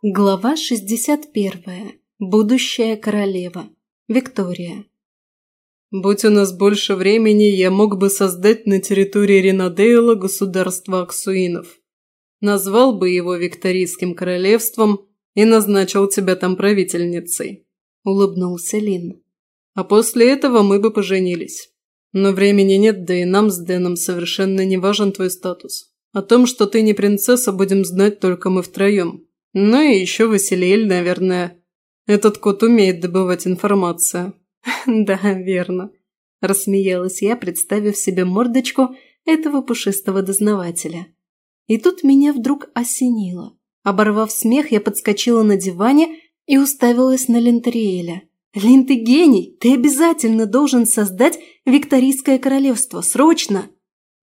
Глава 61. Будущая королева. Виктория. «Будь у нас больше времени, я мог бы создать на территории Ринадейла государство Аксуинов. Назвал бы его Викторийским королевством и назначил тебя там правительницей», – улыбнулся Лин. «А после этого мы бы поженились. Но времени нет, да и нам с Дэном совершенно не важен твой статус. О том, что ты не принцесса, будем знать только мы втроем». Ну и еще Василиэль, наверное. Этот кот умеет добывать информацию. Да, верно. Рассмеялась я, представив себе мордочку этого пушистого дознавателя. И тут меня вдруг осенило. Оборвав смех, я подскочила на диване и уставилась на Лентериэля. «Лин, ты гений! Ты обязательно должен создать Викторийское королевство! Срочно!»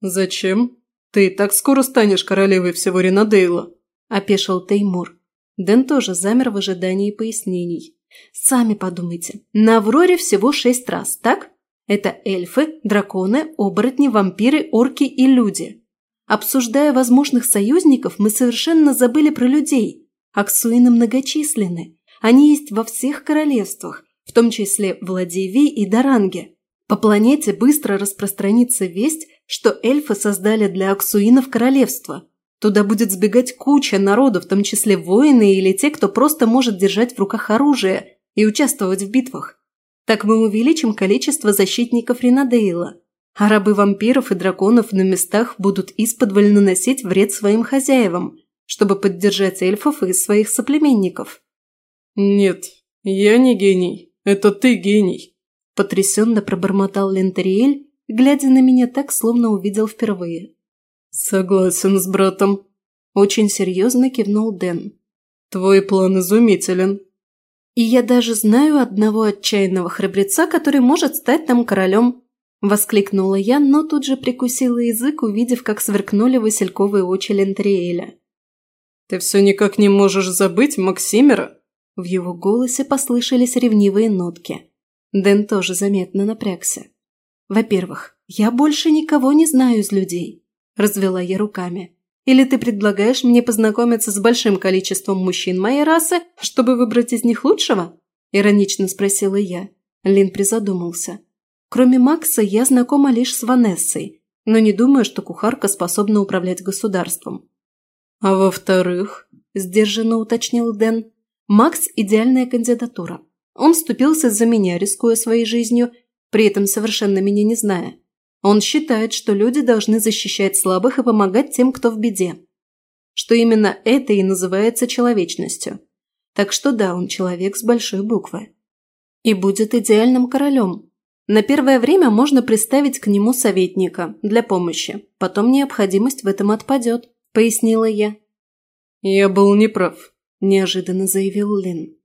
«Зачем? Ты и так скоро станешь королевой всего Ринадейла!» – опешил Теймур. Дэн тоже замер в ожидании пояснений. «Сами подумайте, на Авроре всего шесть раз, так? Это эльфы, драконы, оборотни, вампиры, орки и люди. Обсуждая возможных союзников, мы совершенно забыли про людей. Аксуины многочисленны. Они есть во всех королевствах, в том числе в Ладивии и Даранге. По планете быстро распространится весть, что эльфы создали для аксуинов королевство – Туда будет сбегать куча народу, в том числе воины или те, кто просто может держать в руках оружие и участвовать в битвах. Так мы увеличим количество защитников Ринадейла, а рабы вампиров и драконов на местах будут исподволь наносить вред своим хозяевам, чтобы поддержать эльфов и своих соплеменников. «Нет, я не гений. Это ты гений», – потрясенно пробормотал Лентериэль, глядя на меня так, словно увидел впервые. «Согласен с братом», – очень серьезно кивнул Дэн. «Твой план изумителен». «И я даже знаю одного отчаянного храбреца, который может стать там королем», – воскликнула я, но тут же прикусила язык, увидев, как сверкнули васильковые очи Лентриэля. «Ты все никак не можешь забыть Максимера?» В его голосе послышались ревнивые нотки. Дэн тоже заметно напрягся. «Во-первых, я больше никого не знаю из людей. – развела я руками. «Или ты предлагаешь мне познакомиться с большим количеством мужчин моей расы, чтобы выбрать из них лучшего?» – иронично спросила я. Лин призадумался. «Кроме Макса, я знакома лишь с Ванессой, но не думаю, что кухарка способна управлять государством». «А во-вторых?» – сдержанно уточнил Дэн. «Макс – идеальная кандидатура. Он вступился за меня, рискуя своей жизнью, при этом совершенно меня не зная. Он считает, что люди должны защищать слабых и помогать тем, кто в беде. Что именно это и называется человечностью. Так что да, он человек с большой буквы. И будет идеальным королем. На первое время можно приставить к нему советника для помощи. Потом необходимость в этом отпадет, пояснила я. «Я был неправ», – неожиданно заявил Лин.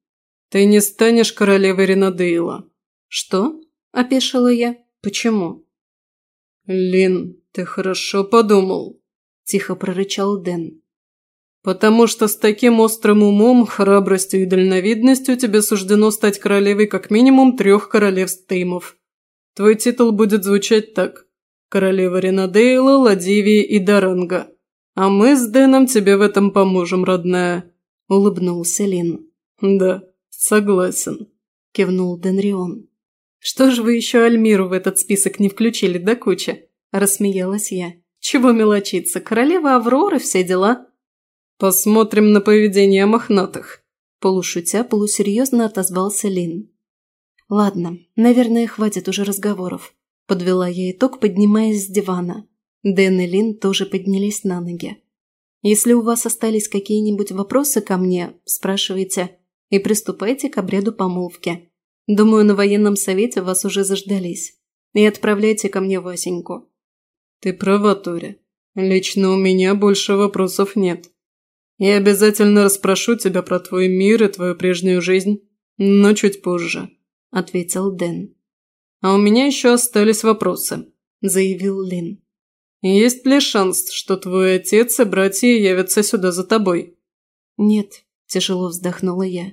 «Ты не станешь королевой Ренадейла». «Что?» – опешила я. «Почему?» «Лин, ты хорошо подумал», – тихо прорычал Дэн. «Потому что с таким острым умом, храбростью и дальновидностью тебе суждено стать королевой как минимум трех королевств Теймов. Твой титул будет звучать так – королева Ренадейла, Ладивии и Даранга. А мы с Дэном тебе в этом поможем, родная», – улыбнулся Лин. «Да, согласен», – кивнул Денрион. «Что же вы еще Альмиру в этот список не включили до кучи?» – рассмеялась я. «Чего мелочиться? Королева Авроры, все дела». «Посмотрим на поведение мохнатых», – полушутя полусерьезно отозвался Лин. «Ладно, наверное, хватит уже разговоров», – подвела я итог, поднимаясь с дивана. Дэн и Лин тоже поднялись на ноги. «Если у вас остались какие-нибудь вопросы ко мне, спрашивайте и приступайте к обряду помолвки. Думаю, на военном совете вас уже заждались. И отправляйте ко мне Васеньку». «Ты права, Торя. Лично у меня больше вопросов нет. Я обязательно расспрошу тебя про твой мир и твою прежнюю жизнь, но чуть позже», – ответил Дэн. «А у меня еще остались вопросы», – заявил Лин. «Есть ли шанс, что твой отец и братья явятся сюда за тобой?» «Нет», – тяжело вздохнула я.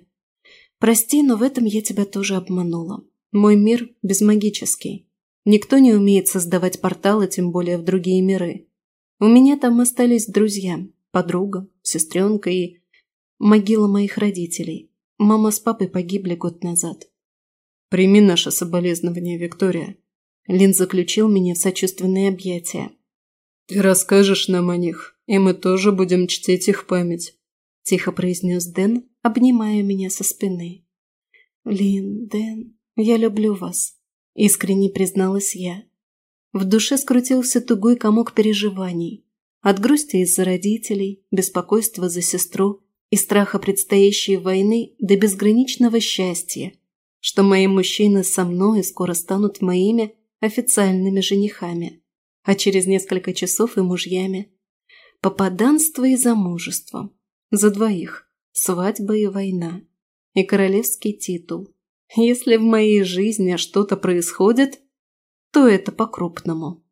Прости, но в этом я тебя тоже обманула. Мой мир безмагический. Никто не умеет создавать порталы, тем более в другие миры. У меня там остались друзья, подруга, сестренка и... Могила моих родителей. Мама с папой погибли год назад. Прими наше соболезнование, Виктория. Лин заключил меня в сочувственные объятия. Ты расскажешь нам о них, и мы тоже будем чтить их память. Тихо произнес Дэн, обнимая меня со спины. Лин, Дэн, я люблю вас. Искренне призналась я. В душе скрутился тугой комок переживаний. От грусти из-за родителей, беспокойства за сестру и страха предстоящей войны до безграничного счастья, что мои мужчины со мной скоро станут моими официальными женихами, а через несколько часов и мужьями. Попаданство и замужество. За двоих. Свадьба и война. И королевский титул. Если в моей жизни что-то происходит, то это по-крупному.